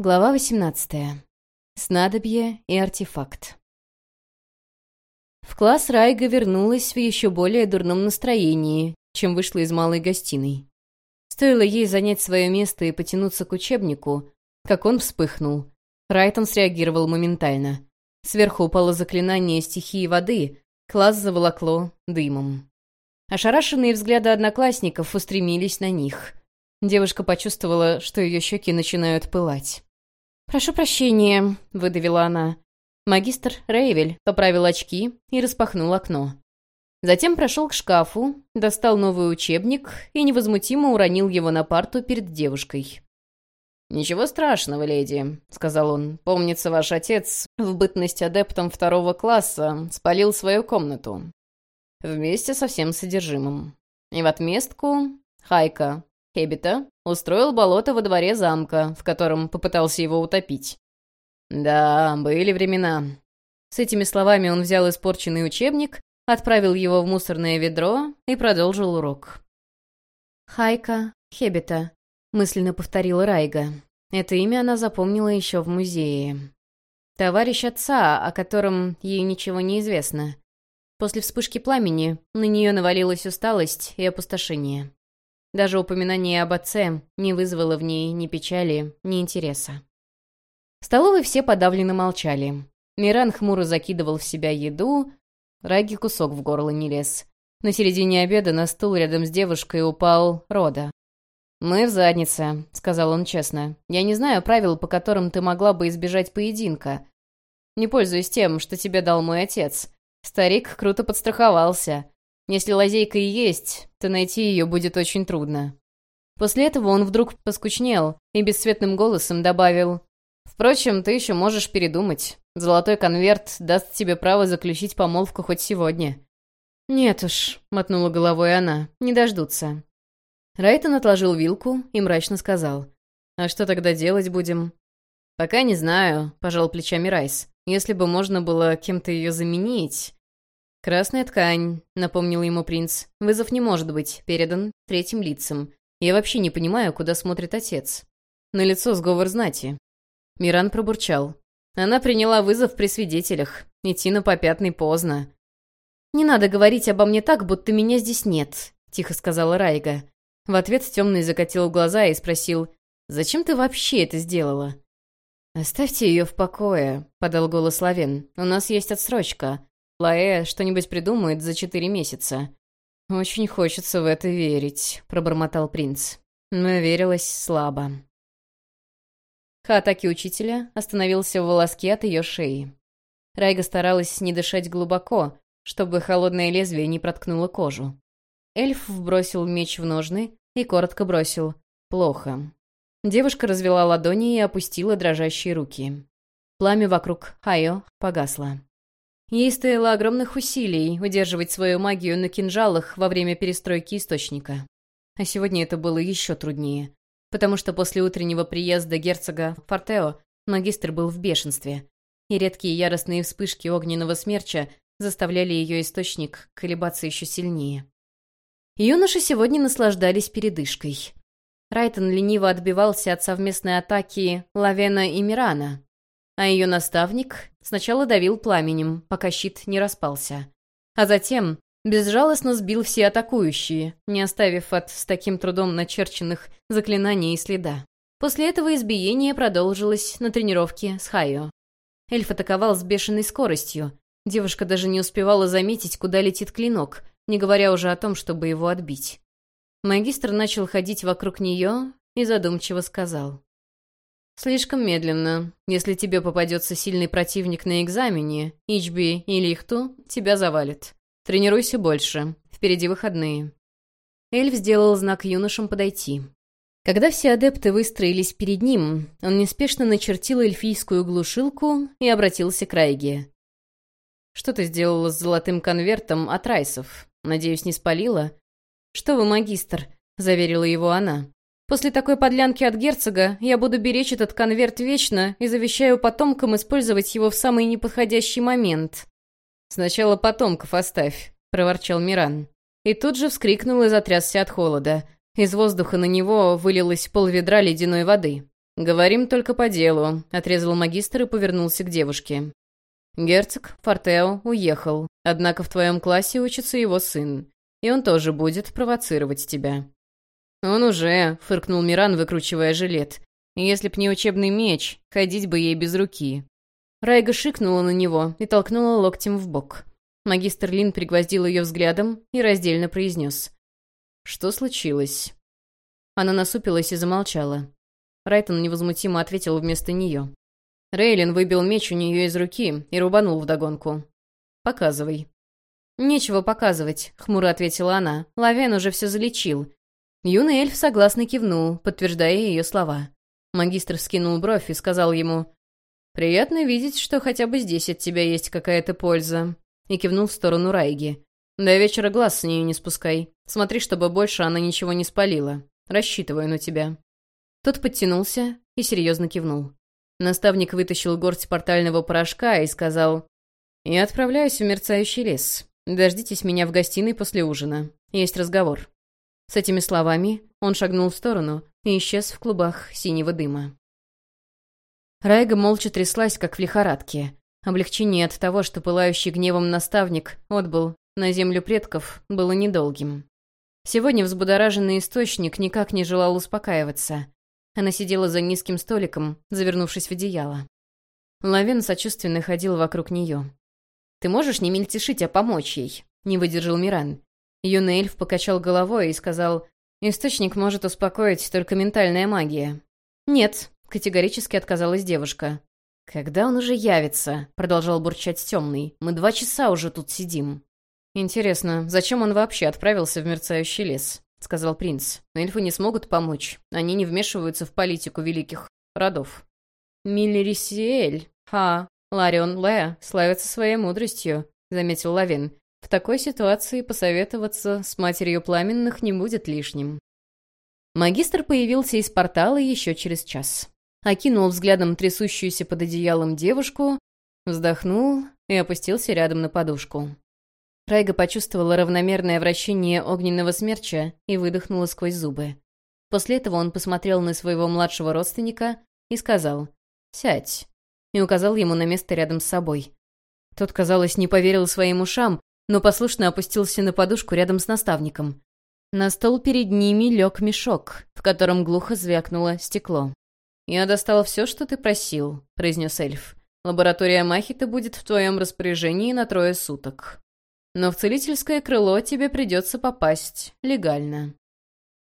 Глава 18. Снадобье и артефакт. В класс Райга вернулась в еще более дурном настроении, чем вышла из малой гостиной. Стоило ей занять свое место и потянуться к учебнику, как он вспыхнул. Райтон среагировал моментально. Сверху упало заклинание стихии воды, класс заволокло дымом. Ошарашенные взгляды одноклассников устремились на них. Девушка почувствовала, что ее щеки начинают пылать. «Прошу прощения», — выдавила она. Магистр Рейвель поправил очки и распахнул окно. Затем прошел к шкафу, достал новый учебник и невозмутимо уронил его на парту перед девушкой. «Ничего страшного, леди», — сказал он. «Помнится, ваш отец в бытность адептом второго класса спалил свою комнату. Вместе со всем содержимым. И в отместку Хайка Хебита устроил болото во дворе замка, в котором попытался его утопить. Да, были времена. С этими словами он взял испорченный учебник, отправил его в мусорное ведро и продолжил урок. «Хайка Хебита», — мысленно повторила Райга. Это имя она запомнила еще в музее. Товарищ отца, о котором ей ничего не известно. После вспышки пламени на нее навалилась усталость и опустошение. Даже упоминание об отце не вызвало в ней ни печали, ни интереса. В столовой все подавленно молчали. Миран хмуро закидывал в себя еду, Раги кусок в горло не лез. На середине обеда на стул рядом с девушкой упал Рода. «Мы в заднице», — сказал он честно. «Я не знаю правил, по которым ты могла бы избежать поединка. Не пользуюсь тем, что тебе дал мой отец. Старик круто подстраховался. Если лазейка и есть, то найти ее будет очень трудно. После этого он вдруг поскучнел и бесцветным голосом добавил «Впрочем, ты еще можешь передумать. Золотой конверт даст тебе право заключить помолвку хоть сегодня». «Нет уж», — мотнула головой она, — «не дождутся». Райтон отложил вилку и мрачно сказал «А что тогда делать будем?» «Пока не знаю», — пожал плечами Райс. «Если бы можно было кем-то ее заменить...» «Красная ткань», — напомнил ему принц. «Вызов не может быть передан третьим лицам. Я вообще не понимаю, куда смотрит отец». На лицо сговор знати. Миран пробурчал. Она приняла вызов при свидетелях. Идти на попятный поздно. «Не надо говорить обо мне так, будто меня здесь нет», — тихо сказала Райга. В ответ темный закатил глаза и спросил, «Зачем ты вообще это сделала?» «Оставьте ее в покое», — подал голос Лавен. «У нас есть отсрочка. Лаэ что-нибудь придумает за четыре месяца». «Очень хочется в это верить», — пробормотал принц. Но верилось слабо. Хаатаки учителя остановился в волоске от ее шеи. Райга старалась не дышать глубоко, чтобы холодное лезвие не проткнуло кожу. Эльф вбросил меч в ножны и коротко бросил «плохо». Девушка развела ладони и опустила дрожащие руки. Пламя вокруг Хайо погасло. Ей стоило огромных усилий удерживать свою магию на кинжалах во время перестройки источника. А сегодня это было еще труднее, потому что после утреннего приезда герцога в магистр был в бешенстве, и редкие яростные вспышки огненного смерча заставляли ее источник колебаться еще сильнее. Юноши сегодня наслаждались передышкой. Райтон лениво отбивался от совместной атаки Лавена и Мирана, а ее наставник сначала давил пламенем, пока щит не распался. А затем безжалостно сбил все атакующие, не оставив от с таким трудом начерченных заклинаний и следа. После этого избиение продолжилось на тренировке с Хайо. Эльф атаковал с бешеной скоростью. Девушка даже не успевала заметить, куда летит клинок, не говоря уже о том, чтобы его отбить. Магистр начал ходить вокруг нее и задумчиво сказал. «Слишком медленно. Если тебе попадется сильный противник на экзамене, Ичби или Ихту, тебя завалит. Тренируйся больше. Впереди выходные». Эльф сделал знак юношам подойти. Когда все адепты выстроились перед ним, он неспешно начертил эльфийскую глушилку и обратился к Райге. «Что ты сделала с золотым конвертом от Райсов? Надеюсь, не спалила?» «Что вы, магистр?» — заверила его она. После такой подлянки от герцога я буду беречь этот конверт вечно и завещаю потомкам использовать его в самый неподходящий момент. «Сначала потомков оставь», — проворчал Миран. И тут же вскрикнул и затрясся от холода. Из воздуха на него вылилось полведра ледяной воды. «Говорим только по делу», — отрезал магистр и повернулся к девушке. «Герцог Фортео уехал, однако в твоем классе учится его сын, и он тоже будет провоцировать тебя». «Он уже», — фыркнул Миран, выкручивая жилет. «Если б не учебный меч, ходить бы ей без руки». Райга шикнула на него и толкнула локтем в бок. Магистр Лин пригвоздил ее взглядом и раздельно произнес. «Что случилось?» Она насупилась и замолчала. Райтон невозмутимо ответил вместо нее. Рейлин выбил меч у нее из руки и рубанул вдогонку. «Показывай». «Нечего показывать», — хмуро ответила она. «Лавен уже все залечил». Юный эльф согласно кивнул, подтверждая ее слова. Магистр скинул бровь и сказал ему, «Приятно видеть, что хотя бы здесь от тебя есть какая-то польза», и кивнул в сторону Райги. «До вечера глаз с нее не спускай. Смотри, чтобы больше она ничего не спалила. Рассчитываю на тебя». Тот подтянулся и серьезно кивнул. Наставник вытащил горсть портального порошка и сказал, «Я отправляюсь в мерцающий лес. Дождитесь меня в гостиной после ужина. Есть разговор». С этими словами он шагнул в сторону и исчез в клубах синего дыма. Райга молча тряслась, как в лихорадке. Облегчение от того, что пылающий гневом наставник отбыл на землю предков, было недолгим. Сегодня взбудораженный источник никак не желал успокаиваться. Она сидела за низким столиком, завернувшись в одеяло. Лавен сочувственно ходил вокруг нее. «Ты можешь не мельтешить, а помочь ей?» — не выдержал Миран. Юный эльф покачал головой и сказал, «Источник может успокоить только ментальная магия». «Нет», — категорически отказалась девушка. «Когда он уже явится?» — продолжал бурчать темный. «Мы два часа уже тут сидим». «Интересно, зачем он вообще отправился в мерцающий лес?» — сказал принц. «Эльфы не смогут помочь. Они не вмешиваются в политику великих родов». «Миллерисиэль, Ха, Ларион Леа славятся своей мудростью», — заметил Лавин. «В такой ситуации посоветоваться с матерью пламенных не будет лишним». Магистр появился из портала еще через час. Окинул взглядом трясущуюся под одеялом девушку, вздохнул и опустился рядом на подушку. Райга почувствовала равномерное вращение огненного смерча и выдохнула сквозь зубы. После этого он посмотрел на своего младшего родственника и сказал «Сядь», и указал ему на место рядом с собой. Тот, казалось, не поверил своим ушам, но послушно опустился на подушку рядом с наставником. На стол перед ними лег мешок, в котором глухо звякнуло стекло. «Я достал все, что ты просил», — произнес эльф. «Лаборатория Махита будет в твоем распоряжении на трое суток. Но в целительское крыло тебе придется попасть легально».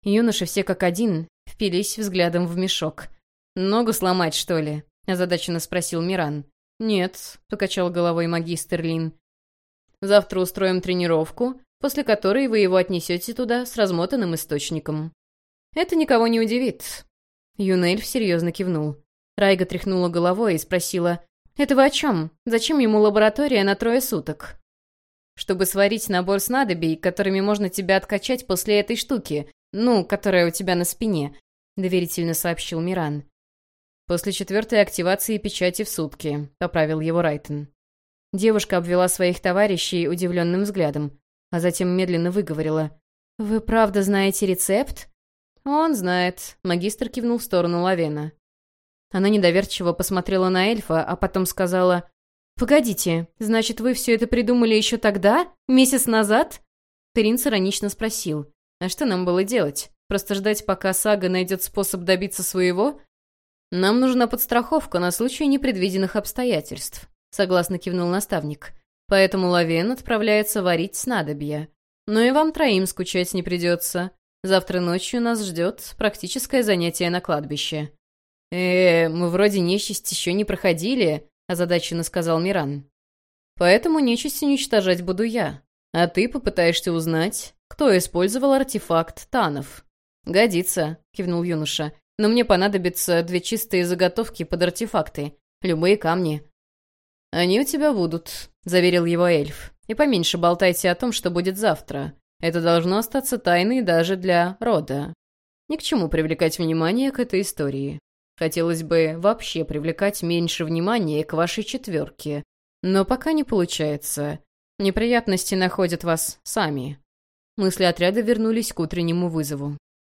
Юноши все как один впились взглядом в мешок. «Ногу сломать, что ли?» — озадаченно спросил Миран. «Нет», — покачал головой магистр Лин. «Завтра устроим тренировку, после которой вы его отнесете туда с размотанным источником. Это никого не удивит». Юнель серьезно кивнул. Райга тряхнула головой и спросила, «Это вы о чем? Зачем ему лаборатория на трое суток?» чтобы сварить набор снадобий, которыми можно тебя откачать после этой штуки, ну, которая у тебя на спине», — доверительно сообщил Миран. «После четвертой активации печати в сутки», — поправил его Райтон. Девушка обвела своих товарищей удивленным взглядом, а затем медленно выговорила. «Вы правда знаете рецепт?» «Он знает», — магистр кивнул в сторону Лавена. Она недоверчиво посмотрела на эльфа, а потом сказала, «Погодите, значит, вы все это придумали еще тогда? Месяц назад?» Принц иронично спросил. «А что нам было делать? Просто ждать, пока сага найдет способ добиться своего?» «Нам нужна подстраховка на случай непредвиденных обстоятельств», — согласно кивнул наставник. «Поэтому Лавен отправляется варить снадобья. Но и вам троим скучать не придется. Завтра ночью нас ждет практическое занятие на кладбище». «Э, мы вроде нечисть еще не проходили», — озадаченно сказал Миран. «Поэтому нечисть уничтожать буду я, а ты попытаешься узнать, кто использовал артефакт Танов». «Годится», — кивнул юноша, «но мне понадобятся две чистые заготовки под артефакты, любые камни». «Они у тебя будут», — заверил его эльф. «И поменьше болтайте о том, что будет завтра. Это должно остаться тайной даже для рода. Ни к чему привлекать внимание к этой истории. Хотелось бы вообще привлекать меньше внимания к вашей четверке. Но пока не получается. Неприятности находят вас сами. Мысли отряда вернулись к утреннему вызову.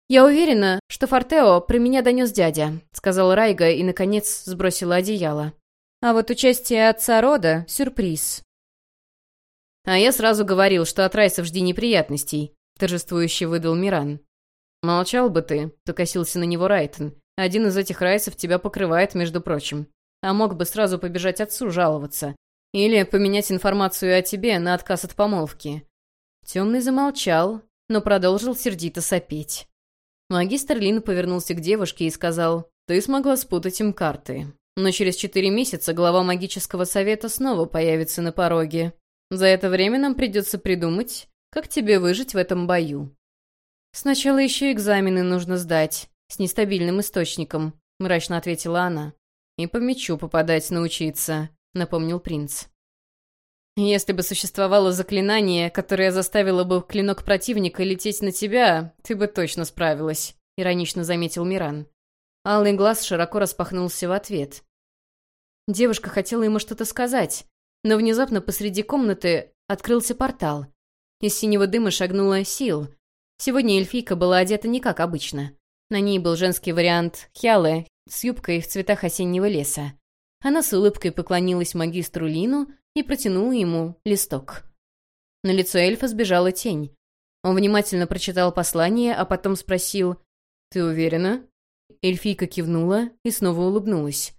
«Я уверена, что Фортео про меня донес дядя», — сказала Райга и, наконец, сбросила одеяло. «А вот участие отца рода — сюрприз». «А я сразу говорил, что от Райсов жди неприятностей», — торжествующе выдал Миран. «Молчал бы ты», — покосился на него Райтон. «Один из этих Райсов тебя покрывает, между прочим. А мог бы сразу побежать отцу жаловаться. Или поменять информацию о тебе на отказ от помолвки». Темный замолчал, но продолжил сердито сопеть. Магистр Лин повернулся к девушке и сказал, «Ты смогла спутать им карты. Но через четыре месяца глава магического совета снова появится на пороге. За это время нам придется придумать, как тебе выжить в этом бою». «Сначала еще экзамены нужно сдать, с нестабильным источником», — мрачно ответила она. «И по мечу попадать научиться», — напомнил принц. «Если бы существовало заклинание, которое заставило бы клинок противника лететь на тебя, ты бы точно справилась», — иронично заметил Миран. Алый глаз широко распахнулся в ответ. Девушка хотела ему что-то сказать, но внезапно посреди комнаты открылся портал. Из синего дыма шагнула Сил. Сегодня эльфийка была одета не как обычно. На ней был женский вариант хялы с юбкой в цветах осеннего леса. Она с улыбкой поклонилась магистру Лину и протянула ему листок. На лицо эльфа сбежала тень. Он внимательно прочитал послание, а потом спросил «Ты уверена?» Эльфийка кивнула и снова улыбнулась.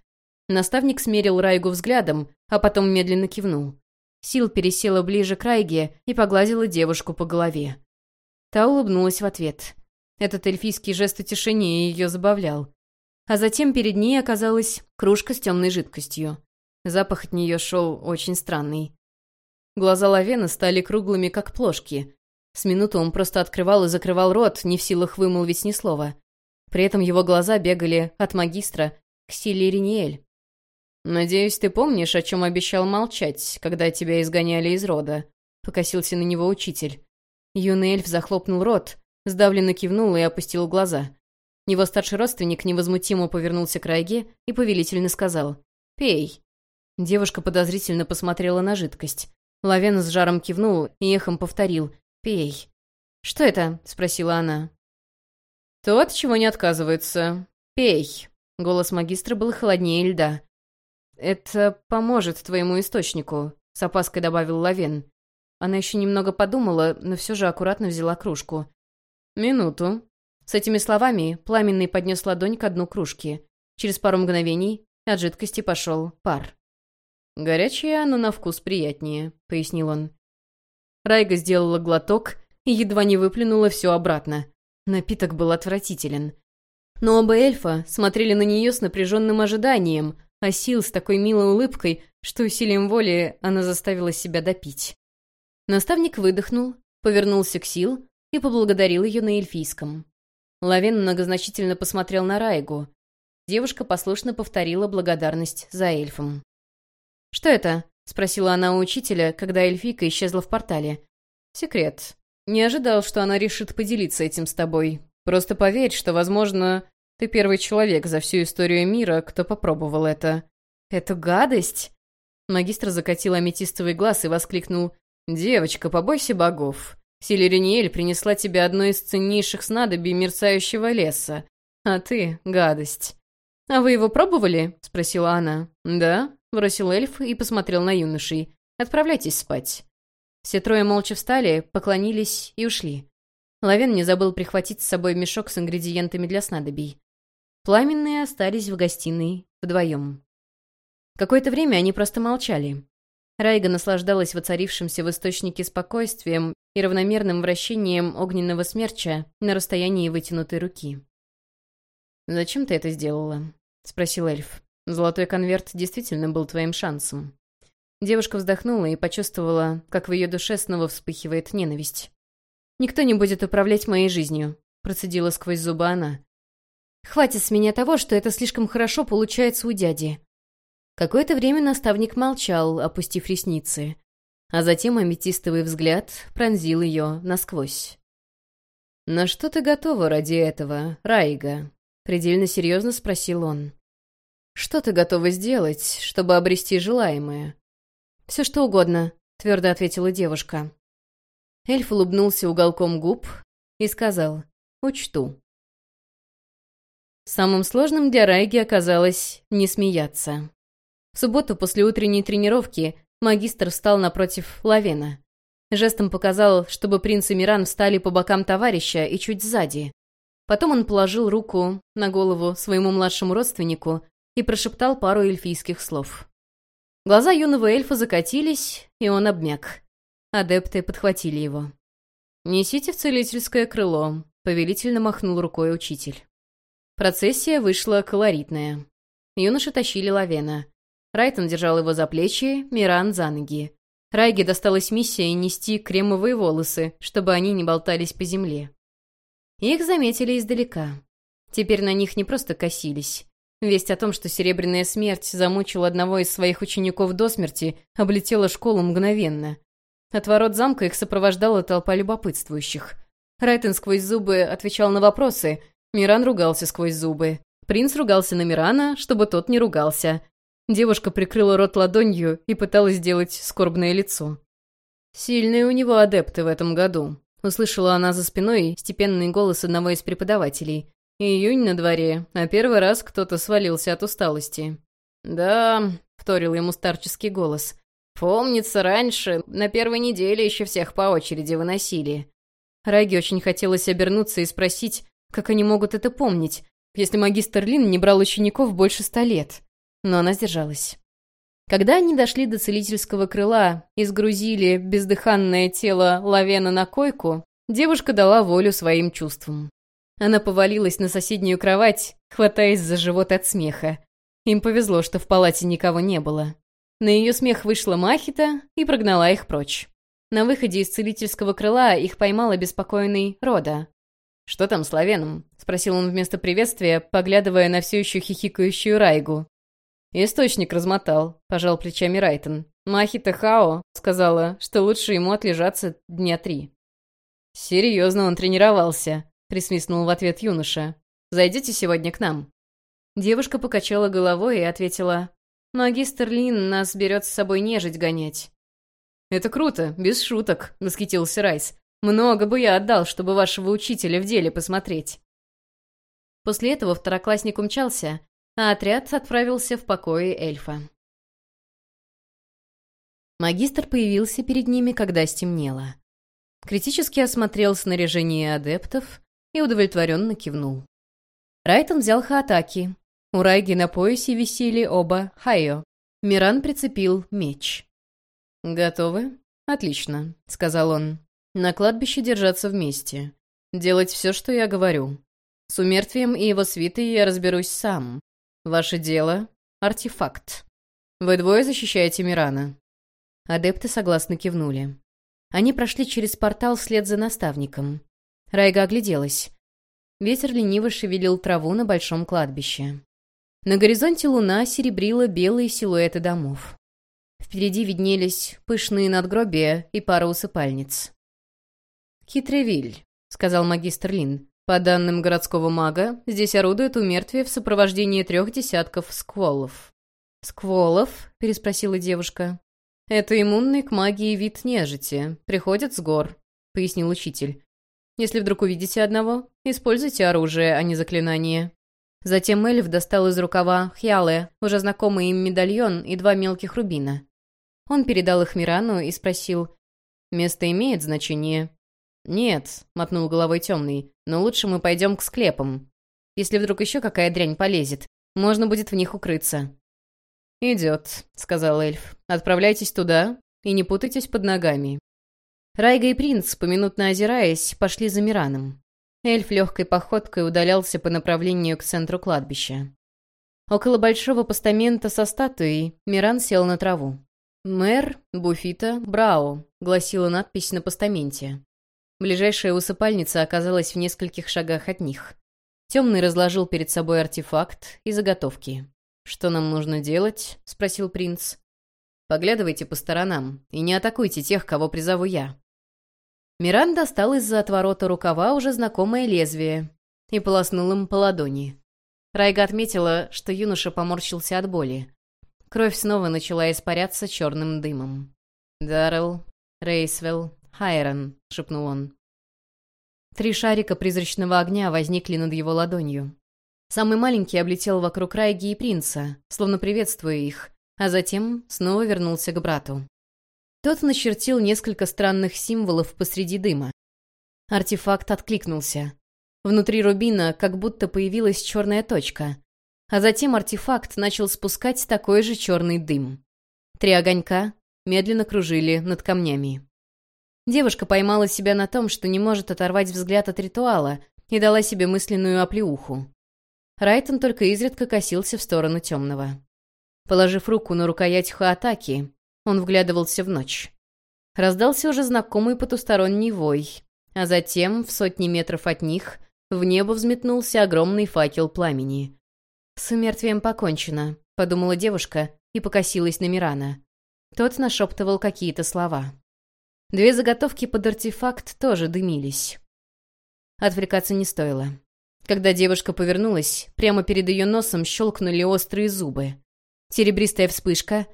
Наставник смерил Райгу взглядом, а потом медленно кивнул. Сил пересела ближе к Райге и погладила девушку по голове. Та улыбнулась в ответ. Этот эльфийский жест утешения ее забавлял. А затем перед ней оказалась кружка с темной жидкостью. Запах от нее шел очень странный. Глаза Лавена стали круглыми, как плошки. С минуту он просто открывал и закрывал рот, не в силах вымолвить ни слова. При этом его глаза бегали от магистра к Силе Риниэль. «Надеюсь, ты помнишь, о чем обещал молчать, когда тебя изгоняли из рода?» — покосился на него учитель. Юный эльф захлопнул рот, сдавленно кивнул и опустил глаза. Его старший родственник невозмутимо повернулся к Райге и повелительно сказал «Пей». Девушка подозрительно посмотрела на жидкость. Лавен с жаром кивнул и эхом повторил «Пей». «Что это?» — спросила она. «Тот, чего не отказывается. Пей». Голос магистра был холоднее льда. «Это поможет твоему источнику», — с опаской добавил Лавен. Она еще немного подумала, но все же аккуратно взяла кружку. «Минуту». С этими словами Пламенный поднес ладонь к дну кружки. Через пару мгновений от жидкости пошел пар. «Горячее, но на вкус приятнее», — пояснил он. Райга сделала глоток и едва не выплюнула все обратно. Напиток был отвратителен. Но оба эльфа смотрели на нее с напряженным ожиданием, а Сил с такой милой улыбкой, что усилием воли она заставила себя допить. Наставник выдохнул, повернулся к Сил и поблагодарил ее на эльфийском. Лавен многозначительно посмотрел на Райгу. Девушка послушно повторила благодарность за эльфом. «Что это?» — спросила она у учителя, когда эльфийка исчезла в портале. «Секрет. Не ожидал, что она решит поделиться этим с тобой. Просто поверь, что, возможно, ты первый человек за всю историю мира, кто попробовал это». «Эту гадость?» Магистр закатил аметистовый глаз и воскликнул. «Девочка, побойся богов. Силериниэль принесла тебе одно из ценнейших снадобий мерцающего леса. А ты — гадость». «А вы его пробовали?» — спросила она. «Да», — бросил эльф и посмотрел на юношей. «Отправляйтесь спать». Все трое молча встали, поклонились и ушли. Лавен не забыл прихватить с собой мешок с ингредиентами для снадобий. Пламенные остались в гостиной вдвоем. Какое-то время они просто молчали. Райга наслаждалась воцарившимся в источнике спокойствием и равномерным вращением огненного смерча на расстоянии вытянутой руки. «Зачем ты это сделала?» — спросил эльф. «Золотой конверт действительно был твоим шансом». Девушка вздохнула и почувствовала, как в ее душе снова вспыхивает ненависть. «Никто не будет управлять моей жизнью», — процедила сквозь зубы она. «Хватит с меня того, что это слишком хорошо получается у дяди». Какое-то время наставник молчал, опустив ресницы, а затем аметистовый взгляд пронзил ее насквозь. «На что ты готова ради этого, Райга?» — предельно серьезно спросил он. «Что ты готова сделать, чтобы обрести желаемое?» «Все что угодно», — твердо ответила девушка. Эльф улыбнулся уголком губ и сказал «Учту». Самым сложным для Райги оказалось не смеяться. В субботу после утренней тренировки магистр встал напротив Лавена. Жестом показал, чтобы принц и Миран встали по бокам товарища и чуть сзади. Потом он положил руку на голову своему младшему родственнику и прошептал пару эльфийских слов. Глаза юного эльфа закатились, и он обмяк. Адепты подхватили его. «Несите в целительское крыло», — повелительно махнул рукой учитель. Процессия вышла колоритная. Юноши тащили Лавена. Райтон держал его за плечи, Миран за ноги. Райге досталась миссия нести кремовые волосы, чтобы они не болтались по земле. Их заметили издалека. Теперь на них не просто косились. Весть о том, что Серебряная Смерть замучила одного из своих учеников до смерти, облетела школу мгновенно. От ворот замка их сопровождала толпа любопытствующих. Райтон сквозь зубы отвечал на вопросы, Миран ругался сквозь зубы. Принц ругался на Мирана, чтобы тот не ругался. Девушка прикрыла рот ладонью и пыталась сделать скорбное лицо. «Сильные у него адепты в этом году», — услышала она за спиной степенный голос одного из преподавателей. «Июнь на дворе, а первый раз кто-то свалился от усталости». «Да», — вторил ему старческий голос. «Помнится, раньше, на первой неделе еще всех по очереди выносили». Раге очень хотелось обернуться и спросить, как они могут это помнить, если магистр Лин не брал учеников больше ста лет но она сдержалась. Когда они дошли до целительского крыла и сгрузили бездыханное тело Лавена на койку, девушка дала волю своим чувствам. Она повалилась на соседнюю кровать, хватаясь за живот от смеха. Им повезло, что в палате никого не было. На ее смех вышла Махита и прогнала их прочь. На выходе из целительского крыла их поймал обеспокоенный Рода. «Что там с Лавеном?» — спросил он вместо приветствия, поглядывая на все еще хихикающую Райгу. «Источник размотал», — пожал плечами Райтон. «Махита Хао сказала, что лучше ему отлежаться дня три». «Серьезно он тренировался», — присвистнул в ответ юноша. «Зайдите сегодня к нам». Девушка покачала головой и ответила, «Магистр Лин нас берет с собой нежить гонять». «Это круто, без шуток», — восхитился Райс. «Много бы я отдал, чтобы вашего учителя в деле посмотреть». После этого второклассник умчался, а отряд отправился в покое эльфа. Магистр появился перед ними, когда стемнело. Критически осмотрел снаряжение адептов и удовлетворенно кивнул. Райтон взял хаатаки. У Райги на поясе висели оба хайо. Миран прицепил меч. «Готовы? Отлично», — сказал он. «На кладбище держаться вместе. Делать все, что я говорю. С умертвием и его свитой я разберусь сам. Ваше дело — артефакт. Вы двое защищаете Мирана». Адепты согласно кивнули. Они прошли через портал вслед за наставником. Райга огляделась. Ветер лениво шевелил траву на большом кладбище. На горизонте луна серебрила белые силуэты домов. Впереди виднелись пышные надгробия и пара усыпальниц. «Хитревиль», — сказал магистр Лин. По данным городского мага, здесь орудует у мертвия в сопровождении трех десятков скволов. «Скволов?» — переспросила девушка. «Это иммунный к магии вид нежити. Приходит с гор», — пояснил учитель. «Если вдруг увидите одного, используйте оружие, а не заклинание». Затем эльф достал из рукава хьяле, уже знакомый им медальон и два мелких рубина. Он передал их Мирану и спросил, «Место имеет значение?» «Нет», — мотнул головой темный, — «но лучше мы пойдем к склепам. Если вдруг еще какая дрянь полезет, можно будет в них укрыться». «Идет», — сказал эльф. «Отправляйтесь туда и не путайтесь под ногами». Райга и принц, поминутно озираясь, пошли за Мираном. Эльф легкой походкой удалялся по направлению к центру кладбища. Около большого постамента со статуей Миран сел на траву. «Мэр Буфита Брау», — гласила надпись на постаменте. Ближайшая усыпальница оказалась в нескольких шагах от них. Темный разложил перед собой артефакт и заготовки. «Что нам нужно делать?» — спросил принц. «Поглядывайте по сторонам и не атакуйте тех, кого призову я». Миран достал из-за отворота рукава уже знакомое лезвие и полоснул им по ладони. Райга отметила, что юноша поморщился от боли. Кровь снова начала испаряться черным дымом. Даррелл, Рейсвелл, Хайрон», — шепнул он. Три шарика призрачного огня возникли над его ладонью. Самый маленький облетел вокруг Райги и принца, словно приветствуя их, а затем снова вернулся к брату. Тот начертил несколько странных символов посреди дыма. Артефакт откликнулся. Внутри рубина как будто появилась черная точка, а затем артефакт начал спускать такой же черный дым. Три огонька медленно кружили над камнями. Девушка поймала себя на том, что не может оторвать взгляд от ритуала, и дала себе мысленную оплеуху. Райтон только изредка косился в сторону темного. Положив руку на рукоять хаатаки, он вглядывался в ночь. Раздался уже знакомый потусторонний вой, а затем, в сотни метров от них, в небо взметнулся огромный факел пламени. «С умертвием покончено», — подумала девушка и покосилась на Мирана. Тот нашептывал какие-то слова. Две заготовки под артефакт тоже дымились. Отвлекаться не стоило. Когда девушка повернулась, прямо перед ее носом щелкнули острые зубы. Серебристая вспышка,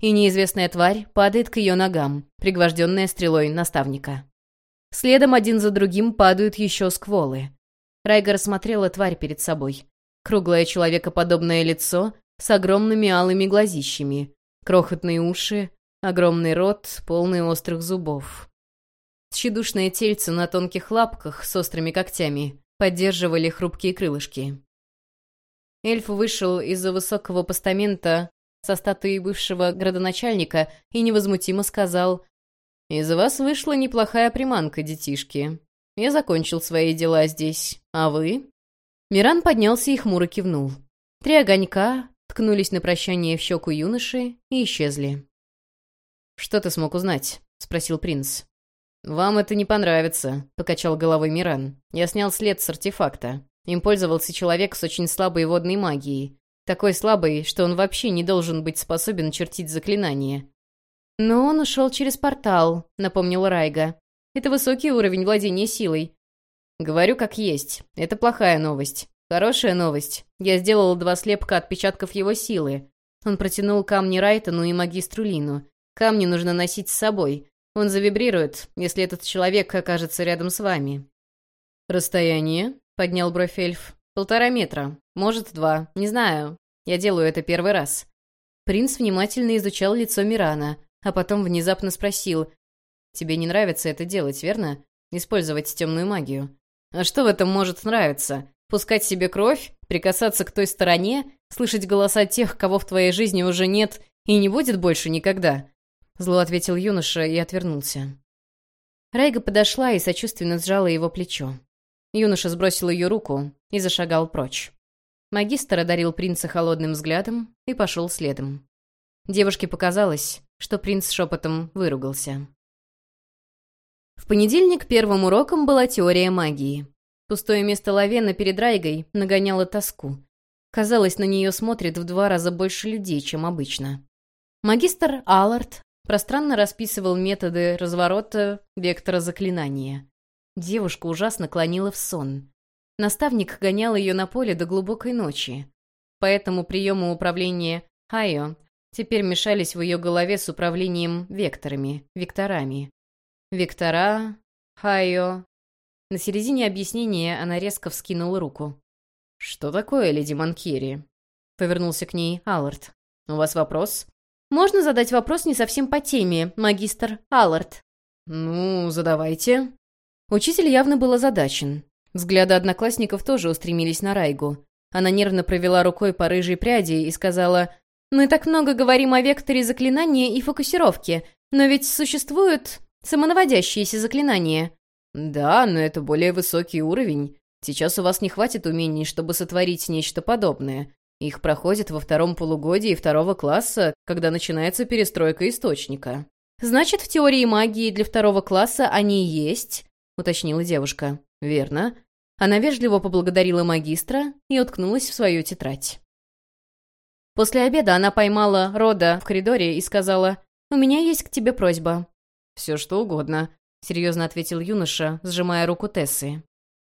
и неизвестная тварь падает к ее ногам, пригвожденная стрелой наставника. Следом один за другим падают еще скволы. Райгар смотрела тварь перед собой. Круглое человекоподобное лицо с огромными алыми глазищами, крохотные уши, огромный рот, полный острых зубов. Тщедушное тельце на тонких лапках с острыми когтями поддерживали хрупкие крылышки. Эльф вышел из-за высокого постамента со статуей бывшего градоначальника и невозмутимо сказал «Из вас вышла неплохая приманка, детишки. Я закончил свои дела здесь. А вы?» Миран поднялся и хмуро кивнул. Три огонька ткнулись на прощание в щеку юноши и исчезли. «Что ты смог узнать?» — спросил принц. «Вам это не понравится», — покачал головой Миран. «Я снял след с артефакта. Им пользовался человек с очень слабой водной магией. Такой слабый, что он вообще не должен быть способен чертить заклинание. «Но он ушел через портал», — напомнил Райга. «Это высокий уровень владения силой». «Говорю как есть. Это плохая новость. Хорошая новость. Я сделал два слепка отпечатков его силы. Он протянул камни Райтону и магистру Лину. Камни нужно носить с собой. Он завибрирует, если этот человек окажется рядом с вами». «Расстояние?» — поднял бровь эльф. «Полтора метра. Может, два. Не знаю. Я делаю это первый раз». Принц внимательно изучал лицо Мирана, а потом внезапно спросил. «Тебе не нравится это делать, верно? Использовать темную магию. А что в этом может нравиться? Пускать себе кровь? Прикасаться к той стороне? Слышать голоса тех, кого в твоей жизни уже нет и не будет больше никогда?» Зло ответил юноша и отвернулся. Райга подошла и сочувственно сжала его плечо. Юноша сбросил ее руку и зашагал прочь. Магистр одарил принца холодным взглядом и пошел следом. Девушке показалось, что принц шепотом выругался. В понедельник первым уроком была теория магии. Пустое место Лавена перед Райгой нагоняло тоску. Казалось, на нее смотрит в два раза больше людей, чем обычно. Магистр Аллард пространно расписывал методы разворота вектора заклинания. Девушка ужасно клонила в сон. Наставник гонял ее на поле до глубокой ночи. Поэтому приемы управления Хайо теперь мешались в ее голове с управлением векторами, векторами. Вектора, Хайо. На середине объяснения она резко вскинула руку. «Что такое, леди Манкири?» Повернулся к ней Аллард. «У вас вопрос?» «Можно задать вопрос не совсем по теме, магистр Аллард?» «Ну, задавайте». Учитель явно был озадачен. Взгляды одноклассников тоже устремились на Райгу. Она нервно провела рукой по рыжей пряди и сказала, «Мы так много говорим о векторе заклинания и фокусировке, но ведь существуют самонаводящиеся заклинания». «Да, но это более высокий уровень. Сейчас у вас не хватит умений, чтобы сотворить нечто подобное. Их проходят во втором полугодии второго класса, когда начинается перестройка источника». «Значит, в теории магии для второго класса они есть?» — уточнила девушка. «Верно». Она вежливо поблагодарила магистра и уткнулась в свою тетрадь. После обеда она поймала Рода в коридоре и сказала, «У меня есть к тебе просьба». «Все что угодно», — серьезно ответил юноша, сжимая руку Тессы.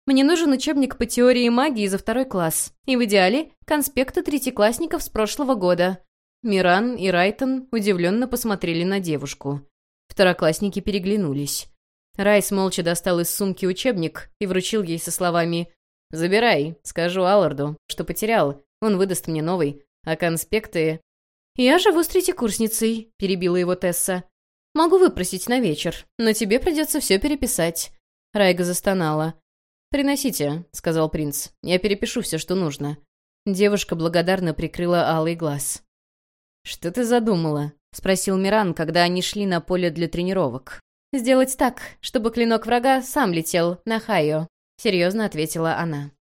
«Мне нужен учебник по теории магии за второй класс, и в идеале конспекты третьеклассников с прошлого года». Миран и Райтон удивленно посмотрели на девушку. Второклассники переглянулись. Райс молча достал из сумки учебник и вручил ей со словами «Забирай, скажу Алларду, что потерял. Он выдаст мне новый. А конспекты...» «Я живу с третьекурсницей», — перебила его Тесса. «Могу выпросить на вечер, но тебе придется все переписать». Райга застонала. «Приносите», — сказал принц. «Я перепишу все, что нужно». Девушка благодарно прикрыла алый глаз. «Что ты задумала?» — спросил Миран, когда они шли на поле для тренировок. «Сделать так, чтобы клинок врага сам летел на Хайо», — серьезно ответила она.